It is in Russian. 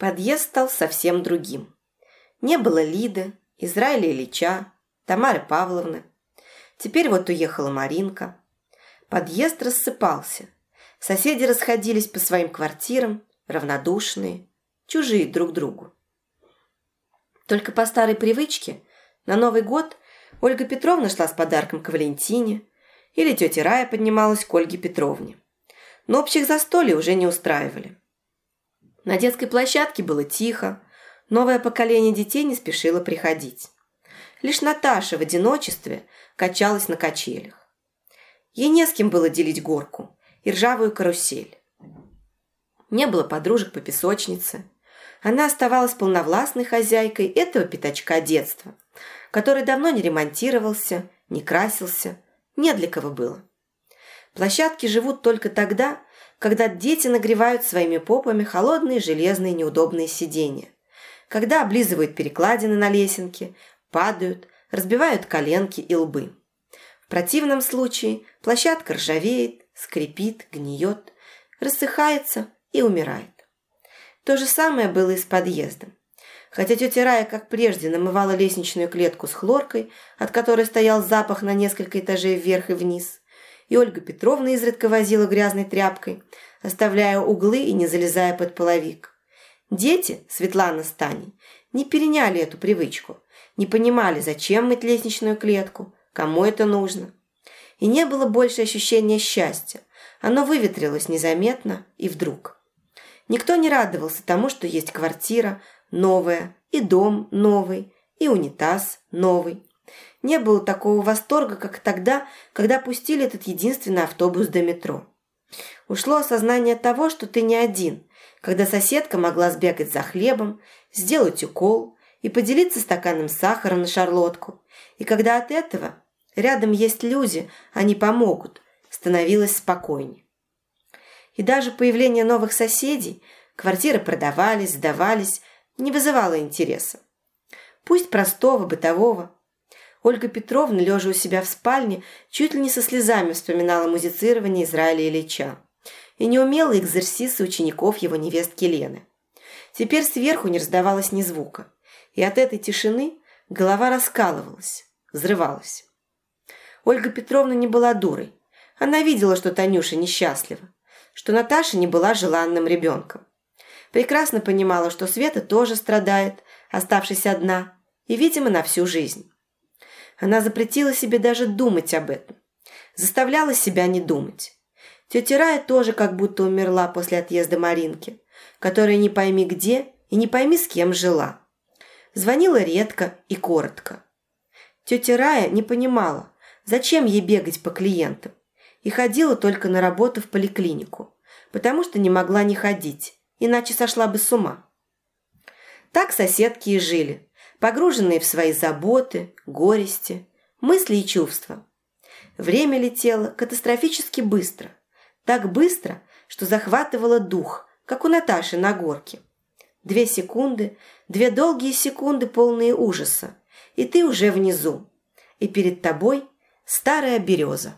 Подъезд стал совсем другим. Не было Лиды, Израиля Ильича, Тамары Павловны. Теперь вот уехала Маринка. Подъезд рассыпался. Соседи расходились по своим квартирам, равнодушные, чужие друг другу. Только по старой привычке на Новый год Ольга Петровна шла с подарком к Валентине или тетя Рая поднималась к Ольге Петровне. Но общих застолий уже не устраивали. На детской площадке было тихо, новое поколение детей не спешило приходить. Лишь Наташа в одиночестве качалась на качелях. Ей не с кем было делить горку и ржавую карусель. Не было подружек по песочнице. Она оставалась полновластной хозяйкой этого пятачка детства, который давно не ремонтировался, не красился, не для кого было. Площадки живут только тогда, когда дети нагревают своими попами холодные железные неудобные сиденья, когда облизывают перекладины на лесенке, падают, разбивают коленки и лбы. В противном случае площадка ржавеет, скрипит, гниет, рассыхается и умирает. То же самое было и с подъездом. Хотя тетя Рая, как прежде, намывала лестничную клетку с хлоркой, от которой стоял запах на несколько этажей вверх и вниз, и Ольга Петровна изредка возила грязной тряпкой, оставляя углы и не залезая под половик. Дети, Светлана с Таней, не переняли эту привычку, не понимали, зачем мыть лестничную клетку, кому это нужно. И не было больше ощущения счастья. Оно выветрилось незаметно и вдруг. Никто не радовался тому, что есть квартира новая, и дом новый, и унитаз новый. Не было такого восторга, как тогда, когда пустили этот единственный автобус до метро. Ушло осознание того, что ты не один, когда соседка могла сбегать за хлебом, сделать укол и поделиться стаканом сахара на шарлотку. И когда от этого рядом есть люди, они помогут, становилось спокойнее. И даже появление новых соседей, квартиры продавались, сдавались, не вызывало интереса. Пусть простого, бытового. Ольга Петровна, лежа у себя в спальне, чуть ли не со слезами вспоминала музицирование Израиля Ильича и неумелые экзерсисы учеников его невестки Лены. Теперь сверху не раздавалось ни звука, и от этой тишины голова раскалывалась, взрывалась. Ольга Петровна не была дурой. Она видела, что Танюша несчастлива, что Наташа не была желанным ребенком. Прекрасно понимала, что Света тоже страдает, оставшись одна, и, видимо, на всю жизнь. Она запретила себе даже думать об этом. Заставляла себя не думать. Тетя Рая тоже как будто умерла после отъезда Маринки, которая не пойми где и не пойми с кем жила. Звонила редко и коротко. Тетя Рая не понимала, зачем ей бегать по клиентам, и ходила только на работу в поликлинику, потому что не могла не ходить, иначе сошла бы с ума. Так соседки и жили, погруженные в свои заботы, горести, мысли и чувства. Время летело катастрофически быстро. Так быстро, что захватывало дух, как у Наташи на горке. Две секунды, две долгие секунды, полные ужаса, и ты уже внизу, и перед тобой старая береза.